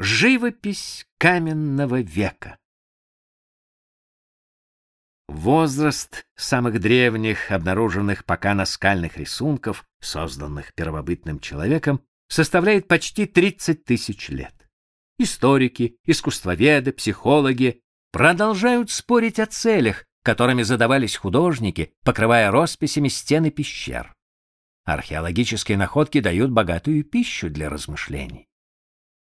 Живопись каменного века. Возраст самых древних обнаруженных пока наскальных рисунков, созданных первобытным человеком, составляет почти 30 тысяч лет. Историки, искусствоведы, психологи продолжают спорить о целях, которыми задавались художники, покрывая росписями стены пещер. Археологические находки дают богатую пищу для размышлений.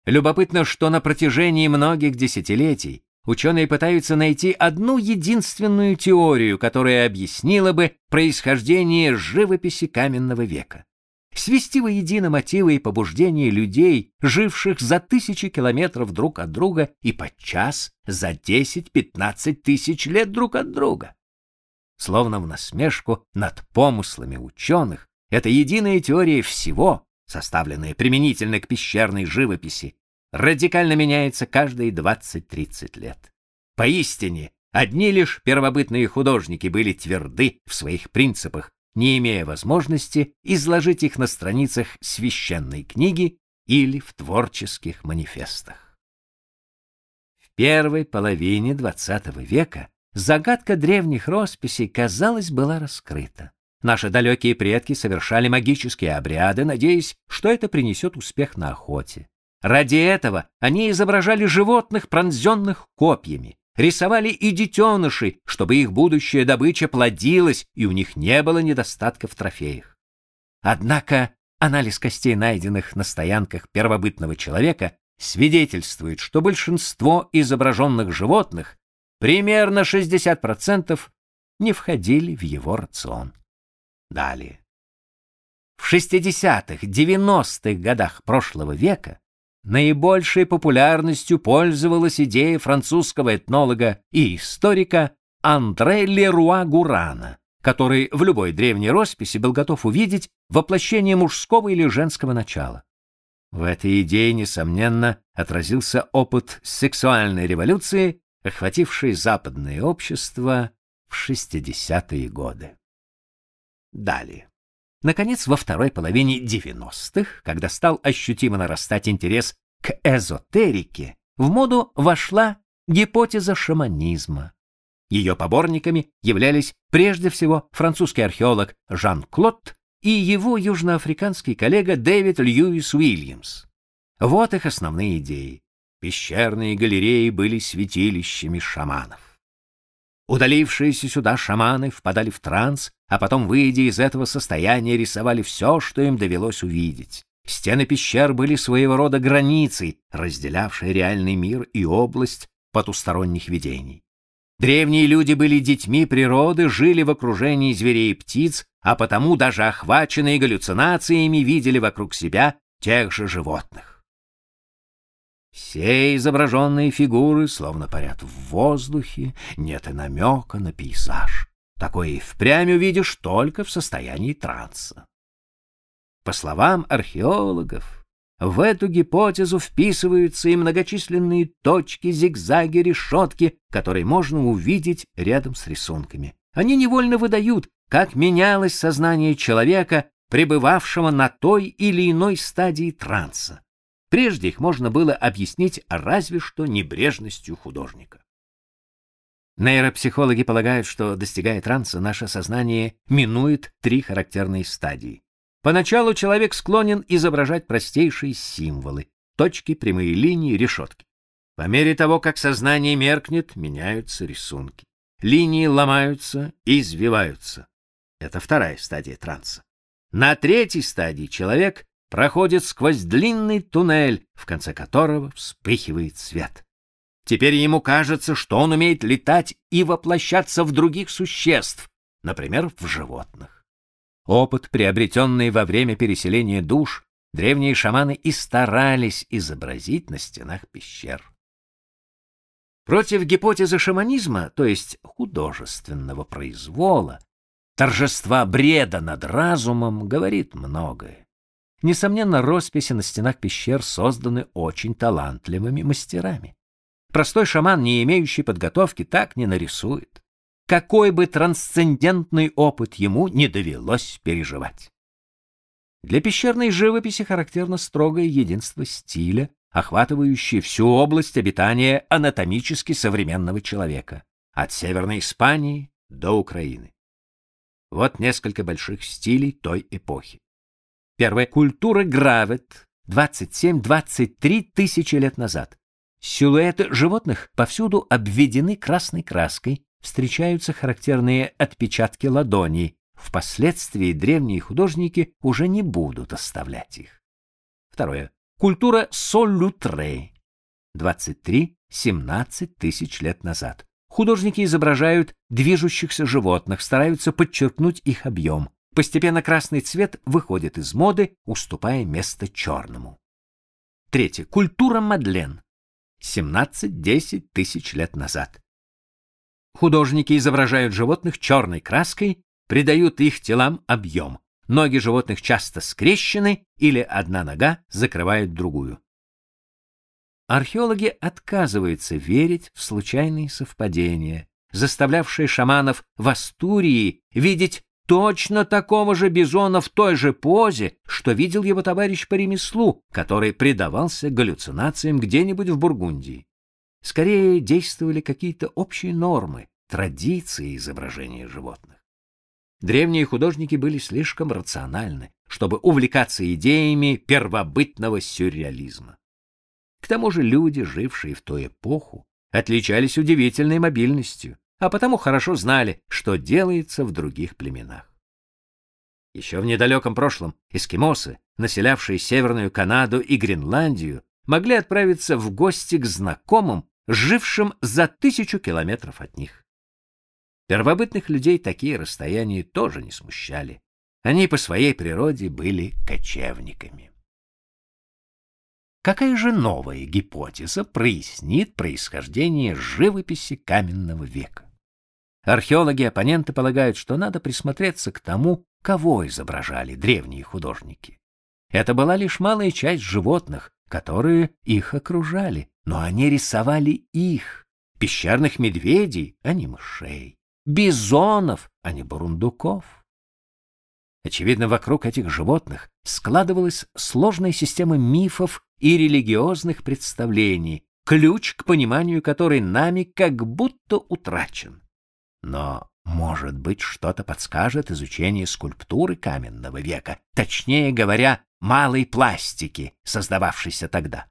Любопытно, что на протяжении многих десятилетий ученые пытаются найти одну единственную теорию, которая объяснила бы происхождение живописи каменного века. Свести воедино мотивы и побуждения людей, живших за тысячи километров друг от друга и подчас за 10-15 тысяч лет друг от друга. Словно в насмешку над помыслами ученых, эта единая теория всего, составленная применительно к пещерной живописи, радикально меняется каждые 20-30 лет. Поистине, одни лишь первобытные художники были тверды в своих принципах, не имея возможности изложить их на страницах священной книги или в творческих манифестах. В первой половине XX века загадка древних росписей, казалось, была раскрыта. Наши далекие предки совершали магические обряды, надеясь, что это принесет успех на охоте. Ради этого они изображали животных, пронзенных копьями, рисовали и детенышей, чтобы их будущая добыча плодилась и у них не было недостатка в трофеях. Однако анализ костей, найденных на стоянках первобытного человека, свидетельствует, что большинство изображенных животных, примерно 60%, не входили в его рацион. Далее. В 60-х, 90-х годах прошлого века наибольшей популярностью пользовалась идея французского этнолога и историка Андре Леруа Гурана, который в любой древней росписи был готов увидеть воплощение мужского или женского начала. В этой идее, несомненно, отразился опыт сексуальной революции, охватившей западное общество в 60-е годы. Далее. Наконец, во второй половине 90-х, когда стал ощутимо нарастать интерес к эзотерике, в моду вошла гипотеза шаманизма. Ее поборниками являлись прежде всего французский археолог Жан-Клод и его южноафриканский коллега Дэвид Льюис Уильямс. Вот их основные идеи. Пещерные галереи были святилищами шаманов. Удалившиеся сюда шаманы впадали в транс, а потом, выйдя из этого состояния, рисовали все, что им довелось увидеть. Стены пещер были своего рода границей, разделявшей реальный мир и область потусторонних видений. Древние люди были детьми природы, жили в окружении зверей и птиц, а потому даже охваченные галлюцинациями видели вокруг себя тех же животных. Все изображенные фигуры словно парят в воздухе, нет и намека на пейзаж. Такое и впрямь увидишь только в состоянии транса. По словам археологов, в эту гипотезу вписываются и многочисленные точки, зигзаги, решетки, которые можно увидеть рядом с рисунками. Они невольно выдают, как менялось сознание человека, пребывавшего на той или иной стадии транса. Прежде их можно было объяснить разве что небрежностью художника. Нейропсихологи полагают, что, достигая транса, наше сознание минует три характерные стадии. Поначалу человек склонен изображать простейшие символы — точки, прямые линии, решетки. По мере того, как сознание меркнет, меняются рисунки. Линии ломаются и извиваются. Это вторая стадия транса. На третьей стадии человек проходит сквозь длинный туннель, в конце которого вспыхивает свет. Теперь ему кажется, что он умеет летать и воплощаться в других существ, например, в животных. Опыт, приобретенный во время переселения душ, древние шаманы и старались изобразить на стенах пещер. Против гипотезы шаманизма, то есть художественного произвола, торжества бреда над разумом, говорит многое. Несомненно, росписи на стенах пещер созданы очень талантливыми мастерами. Простой шаман, не имеющий подготовки, так не нарисует. Какой бы трансцендентный опыт ему не довелось переживать. Для пещерной живописи характерно строгое единство стиля, охватывающие всю область обитания анатомически современного человека, от Северной Испании до Украины. Вот несколько больших стилей той эпохи. Первая культура Гравет 27-23 тысячи лет назад. Силуэты животных повсюду обведены красной краской, встречаются характерные отпечатки ладоней. Впоследствии древние художники уже не будут оставлять их. Второе. Культура Солютре 23-17 тысяч лет назад. Художники изображают движущихся животных, стараются подчеркнуть их объем. Постепенно красный цвет выходит из моды, уступая место черному. Третье. Культура Мадлен. 17-10 тысяч лет назад. Художники изображают животных черной краской, придают их телам объем. Ноги животных часто скрещены или одна нога закрывает другую. Археологи отказываются верить в случайные совпадения, заставлявшие шаманов в Астурии видеть точно такого же бизона в той же позе, что видел его товарищ по ремеслу, который предавался галлюцинациям где-нибудь в Бургундии. Скорее действовали какие-то общие нормы, традиции изображения животных. Древние художники были слишком рациональны, чтобы увлекаться идеями первобытного сюрреализма. К тому же люди, жившие в ту эпоху, отличались удивительной мобильностью, а потому хорошо знали, что делается в других племенах. Еще в недалеком прошлом эскимосы, населявшие Северную Канаду и Гренландию, могли отправиться в гости к знакомым, жившим за тысячу километров от них. Первобытных людей такие расстояния тоже не смущали. Они по своей природе были кочевниками. Какая же новая гипотеза прояснит происхождение живописи каменного века? Археологи-оппоненты полагают, что надо присмотреться к тому, кого изображали древние художники. Это была лишь малая часть животных, которые их окружали, но они рисовали их, пещерных медведей, а не мышей, бизонов, а не бурундуков. Очевидно, вокруг этих животных складывалась сложная система мифов и религиозных представлений, ключ к пониманию которой нами как будто утрачен. Но, может быть, что-то подскажет изучение скульптуры каменного века, точнее говоря, малой пластики, создававшейся тогда.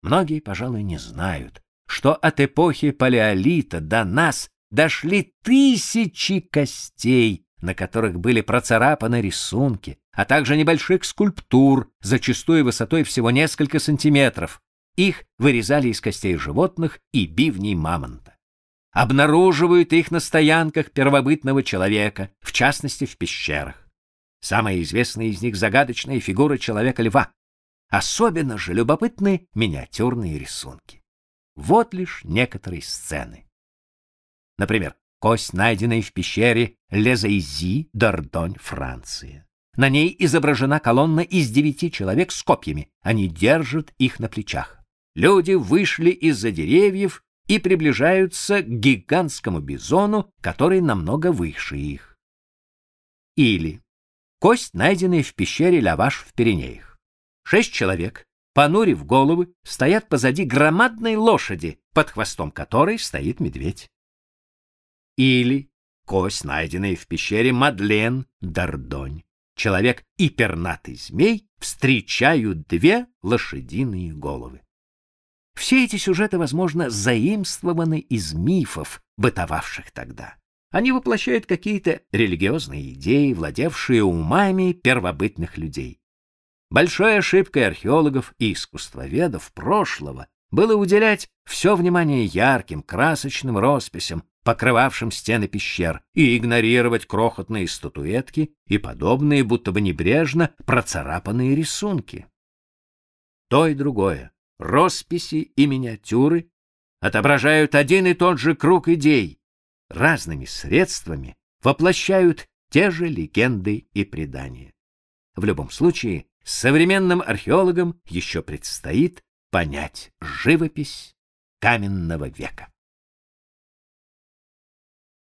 Многие, пожалуй, не знают, что от эпохи палеолита до нас дошли тысячи костей, на которых были процарапаны рисунки, а также небольших скульптур, зачастую высотой всего несколько сантиметров. Их вырезали из костей животных и бивней мамонта. Обнаруживают их на стоянках первобытного человека, в частности в пещерах. Самая известная из них загадочная фигура человека-льва. Особенно же любопытны миниатюрные рисунки. Вот лишь некоторые сцены. Например, Кость, найденная в пещере Лезайзи, Дордонь, Франция. На ней изображена колонна из девяти человек с копьями. Они держат их на плечах. Люди вышли из-за деревьев и приближаются к гигантскому бизону, который намного выше их. Или кость, найденная в пещере Лаваш в Пиренеях. Шесть человек, понурив головы, стоят позади громадной лошади, под хвостом которой стоит медведь или кость, найденная в пещере Мадлен Дардонь. Человек и пернатый змей встречают две лошадиные головы. Все эти сюжеты, возможно, заимствованы из мифов, бытовавших тогда. Они воплощают какие-то религиозные идеи, владевшие умами первобытных людей. Большой ошибкой археологов и искусствоведов прошлого было уделять все внимание ярким, красочным росписям, покрывавшим стены пещер, и игнорировать крохотные статуэтки и подобные, будто бы небрежно процарапанные рисунки. То и другое, росписи и миниатюры отображают один и тот же круг идей, разными средствами воплощают те же легенды и предания. В любом случае, современным археологам еще предстоит понять живопись каменного века.